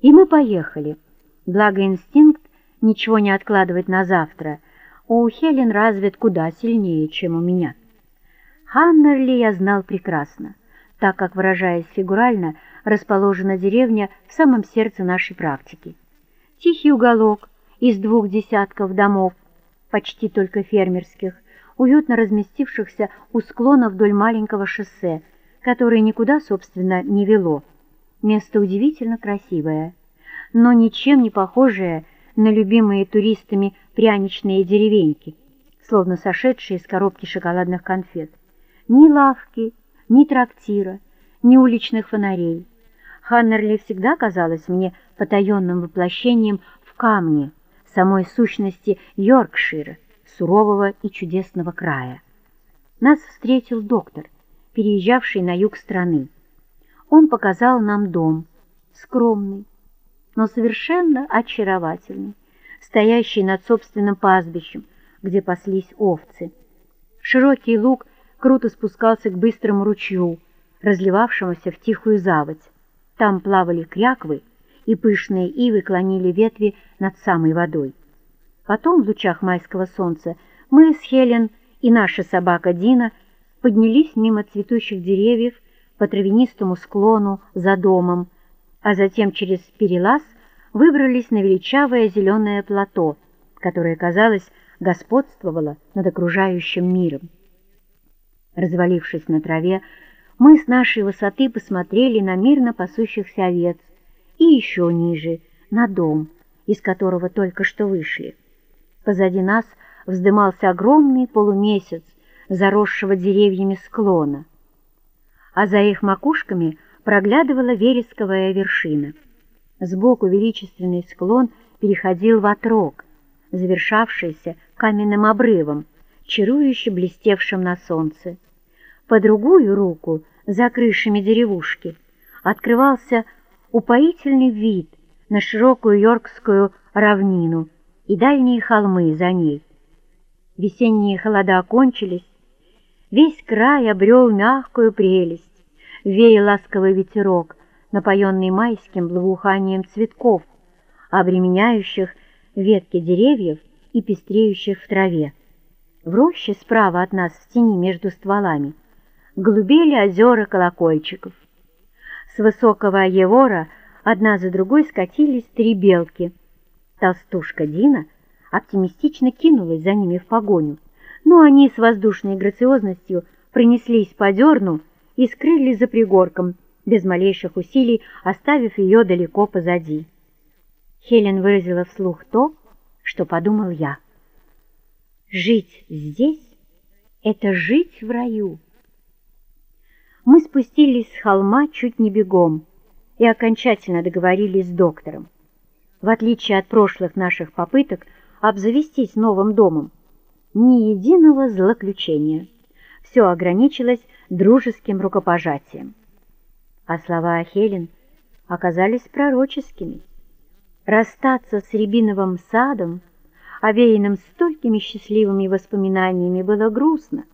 И мы поехали. Благо инстинкт ничего не откладывать на завтра у Хелен развит куда сильнее, чем у меня. Ханнерли я знал прекрасно, так как, выражаясь фигурально, расположена деревня в самом сердце нашей практики. Тихий уголок из двух десятков домов, почти только фермерских, уютно разместившихся у склона вдоль маленького шоссе, которое никуда, собственно, не вело. Место удивительно красивое, но ничем не похожее на любимые туристами пряничные деревеньки, словно сошедшие из коробки шоколадных конфет. Ни лавки, ни трактира, ни уличных фонарей. Ханнерли всегда казалась мне потаенным воплощением в камне самой сущности Йоркшира, сурового и чудесного края. Нас встретил доктор, переезжавший на юг страны. Он показал нам дом, скромный, но совершенно очаровательный, стоящий над собственным пастбищем, где паслись овцы. Широкий луг круто спускался к быстрому ручью, разливавшемуся в тихую заводь. Там плавали кряквы, и пышные ивы клонили ветви над самой водой. Потом, в лучах майского солнца, мы с Хелен и наша собака Дина поднялись мимо цветущих деревьев по травянистому склону за домом, а затем через перелаз выбрались на величавое зеленое плато, которое, казалось, господствовало над окружающим миром. Развалившись на траве, мы с нашей высоты посмотрели на мирно пасущихся овец и еще ниже, на дом, из которого только что вышли. Позади нас вздымался огромный полумесяц, заросшего деревьями склона, а за их макушками проглядывала вересковая вершина. Сбоку величественный склон переходил в отрог, завершавшийся каменным обрывом, чарующе блестевшим на солнце. По другую руку, за крышами деревушки, открывался упоительный вид на широкую Йоркскую равнину и дальние холмы за ней. Весенние холода окончились, весь край обрел мягкую прелесть, веял ласковый ветерок, напоенный майским благоуханием цветков, обременяющих ветки деревьев и пестреющих в траве. В роще справа от нас в тени между стволами голубели озера колокольчиков. С высокого евора одна за другой скатились три белки. Толстушка Дина оптимистично кинулась за ними в погоню, но они с воздушной грациозностью пронеслись по дерну и скрылись за пригорком, без малейших усилий оставив ее далеко позади. Хелен выразила вслух то, что подумал я. Жить здесь — это жить в раю. Мы спустились с холма чуть не бегом и окончательно договорились с доктором. В отличие от прошлых наших попыток обзавестись новым домом, ни единого злоключения. Все ограничилось дружеским рукопожатием. А слова Хелен оказались пророческими. Расстаться с рябиновым садом, овеянным столькими счастливыми воспоминаниями, было грустно,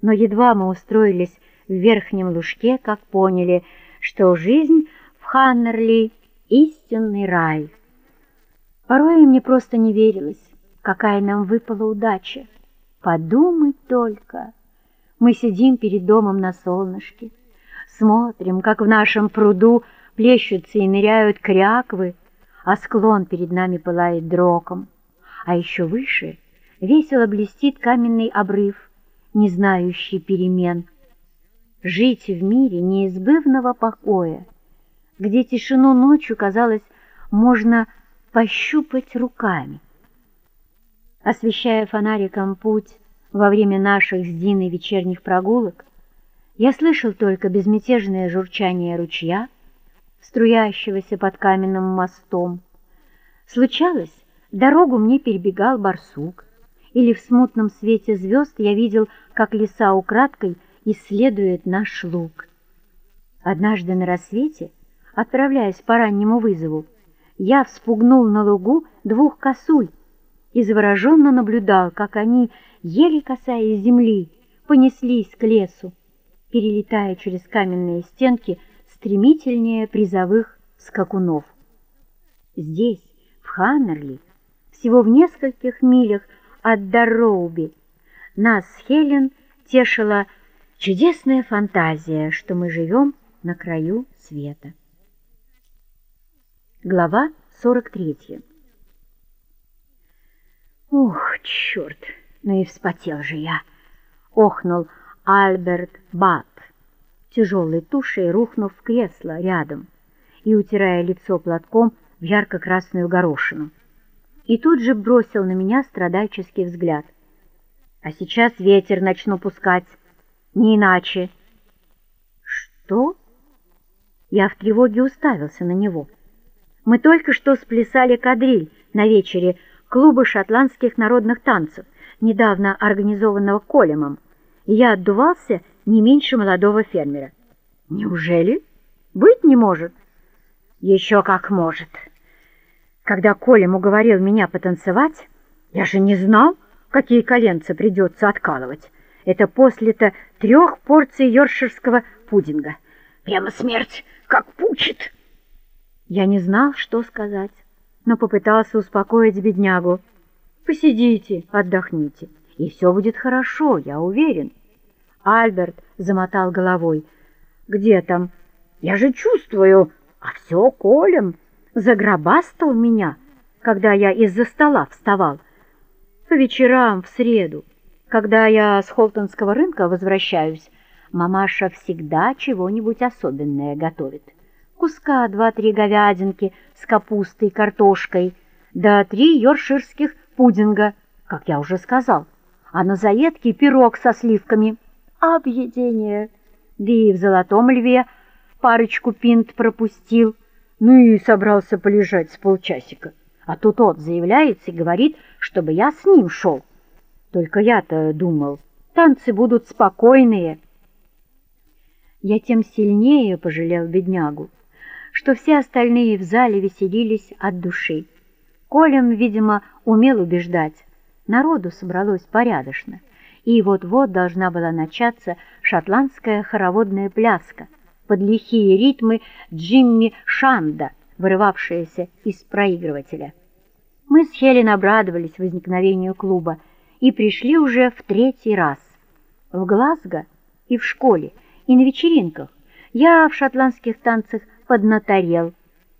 но едва мы устроились в верхнем лужке, как поняли, что жизнь в Ханнерли — истинный рай. Порой мне просто не верилось, какая нам выпала удача. Подумать только! Мы сидим перед домом на солнышке, смотрим, как в нашем пруду плещутся и ныряют кряквы, а склон перед нами пылает дроком, а еще выше весело блестит каменный обрыв, не знающий перемен. Жить в мире неизбывного покоя, где тишину ночью, казалось, можно пощупать руками. Освещая фонариком путь во время наших с Диной вечерних прогулок, я слышал только безмятежное журчание ручья, струящегося под каменным мостом. Случалось, дорогу мне перебегал барсук, или в смутном свете звезд я видел, как лиса украдкой исследует наш луг. Однажды на рассвете, отправляясь по раннему вызову, я вспугнул на лугу двух косуль и завороженно наблюдал, как они, еле касаясь земли, понеслись к лесу, перелетая через каменные стенки стремительнее призовых скакунов. Здесь, в Ханнерли, всего в нескольких милях от Дарроуби, нас Хелен тешила чудесная фантазия, что мы живем на краю света. Глава 43 «Ух, черт! Ну и вспотел же я!» — охнул Альберт Бат, тяжелой тушей рухнув в кресло рядом и утирая лицо платком в ярко-красную горошину. И тут же бросил на меня страдальческий взгляд. «А сейчас ветер начну пускать, не иначе». «Что?» Я в тревоге уставился на него. Мы только что сплясали кадриль на вечере клуба шотландских народных танцев, недавно организованного Колемом, я отдувался не меньше молодого фермера. Неужели? Быть не может. Еще как может. Когда Колем уговорил меня потанцевать, я же не знал, какие коленца придется откалывать. Это после-то трех порций йоркширского пудинга. Прямо смерть, как пучит. Я не знал, что сказать, но попытался успокоить беднягу. «Посидите, отдохните, и все будет хорошо, я уверен». Альберт замотал головой. «Где там? Я же чувствую, а все Колем загробастал меня, когда я из-за стола вставал. По вечерам в среду, когда я с Холтонского рынка возвращаюсь, мамаша всегда чего-нибудь особенное готовит» куска два-три говядинки с капустой и картошкой, да три йорширских пудинга, как я уже сказал, а на заедке пирог со сливками. Объедение! Да и в золотом льве парочку пинт пропустил, ну и собрался полежать с полчасика. А тут он заявляется и говорит, чтобы я с ним шел. Только я-то думал, танцы будут спокойные. Я тем сильнее пожалел беднягу что все остальные в зале веселились от души. Колем, видимо, умел убеждать. Народу собралось порядочно, и вот-вот должна была начаться шотландская хороводная пляска под лихие ритмы Джимми Шанда, вырывавшиеся из проигрывателя. Мы с Хелен обрадовались возникновению клуба и пришли уже в третий раз. В Глазго и в школе, и на вечеринках. Я в шотландских танцах поднаторел,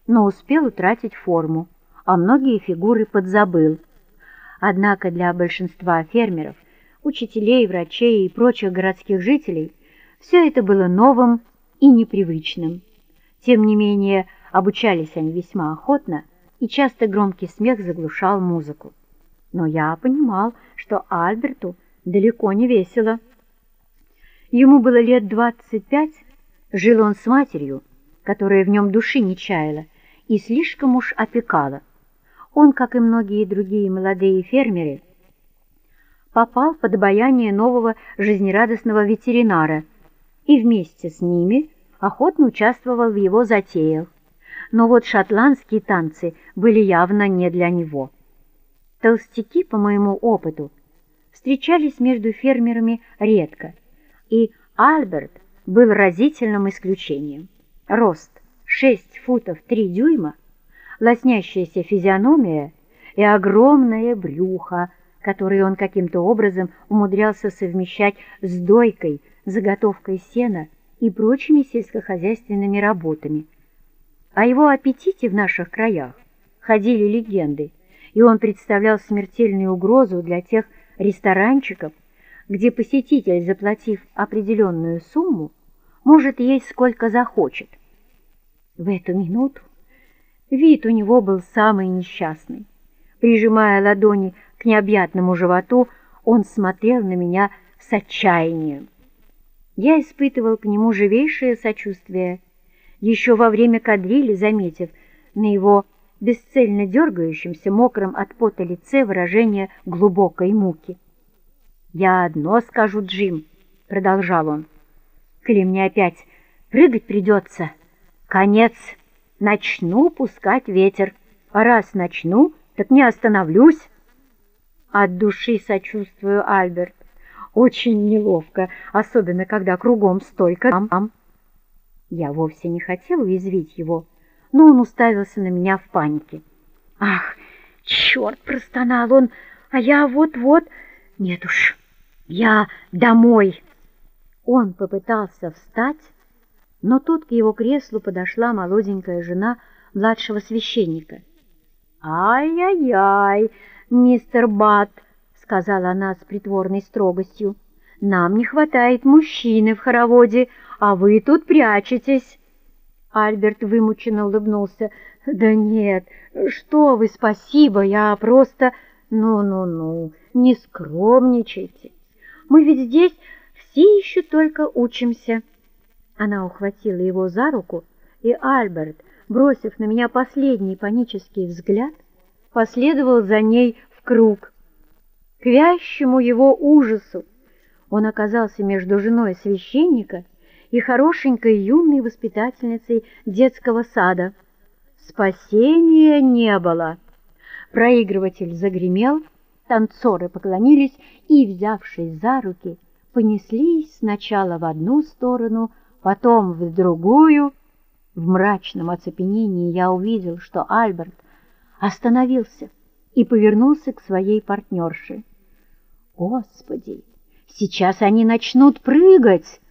но успел утратить форму, а многие фигуры подзабыл. Однако для большинства фермеров, учителей, врачей и прочих городских жителей все это было новым и непривычным. Тем не менее, обучались они весьма охотно, и часто громкий смех заглушал музыку. Но я понимал, что Альберту далеко не весело. Ему было лет двадцать пять, жил он с матерью, которая в нем души не чаяла и слишком уж опекала. Он, как и многие другие молодые фермеры, попал под обаяние нового жизнерадостного ветеринара, и вместе с ними охотно участвовал в его затеях. Но вот шотландские танцы были явно не для него. Толстяки, по моему опыту, встречались между фермерами редко, и Альберт был разительным исключением. Рост 6 футов 3 дюйма, лоснящаяся физиономия и огромное брюхо, которое он каким-то образом умудрялся совмещать с дойкой, заготовкой сена и прочими сельскохозяйственными работами. О его аппетите в наших краях ходили легенды, и он представлял смертельную угрозу для тех ресторанчиков, где посетитель, заплатив определенную сумму, может есть сколько захочет. В эту минуту вид у него был самый несчастный. Прижимая ладони к необъятному животу, он смотрел на меня с отчаянием. Я испытывал к нему живейшее сочувствие, еще во время кадрили заметив на его бесцельно дергающемся, мокром от пота лице выражение глубокой муки. «Я одно скажу, Джим», — продолжал он, — «коли мне опять прыгать придется, конец, начну пускать ветер, а раз начну, так не остановлюсь». От души сочувствую, Альберт. Очень неловко, особенно когда кругом столько там. Я вовсе не хотел уязвить его, но он уставился на меня в панике. «Ах, черт!» — простонал он, «а я вот-вот...» «Нет уж, я домой!» Он попытался встать, но тут к его креслу подошла молоденькая жена младшего священника. «Ай-яй-яй, мистер Бат!» — сказала она с притворной строгостью. «Нам не хватает мужчины в хороводе, а вы тут прячетесь!» Альберт вымученно улыбнулся. «Да нет, что вы, спасибо, я просто... Ну-ну-ну, не скромничайте. Мы ведь здесь все еще только учимся». Она ухватила его за руку, и Альберт, бросив на меня последний панический взгляд, последовал за ней в круг. К вящему его ужасу он оказался между женой священника и хорошенькой юной воспитательницей детского сада. Спасения не было. Проигрыватель загремел, танцоры поклонились и, взявшись за руки, понеслись сначала в одну сторону, потом в другую. В мрачном оцепенении я увидел, что Альберт остановился и повернулся к своей партнерше. «Господи, сейчас они начнут прыгать!»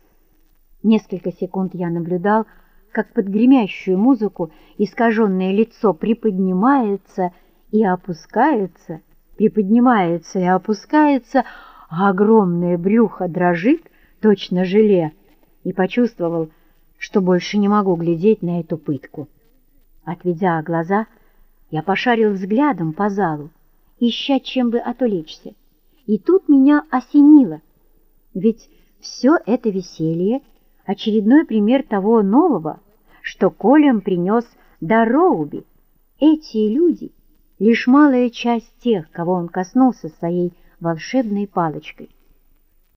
Несколько секунд я наблюдал, как под гремящую музыку искаженное лицо приподнимается и опускается, приподнимается и опускается, а огромное брюхо дрожит, точно желе, и почувствовал, что больше не могу глядеть на эту пытку. Отведя глаза, я пошарил взглядом по залу, ища чем бы отвлечься. И тут меня осенило, ведь все это веселье очередной пример того нового, что Колем принес Дароуби. Эти люди — лишь малая часть тех, кого он коснулся своей волшебной палочкой —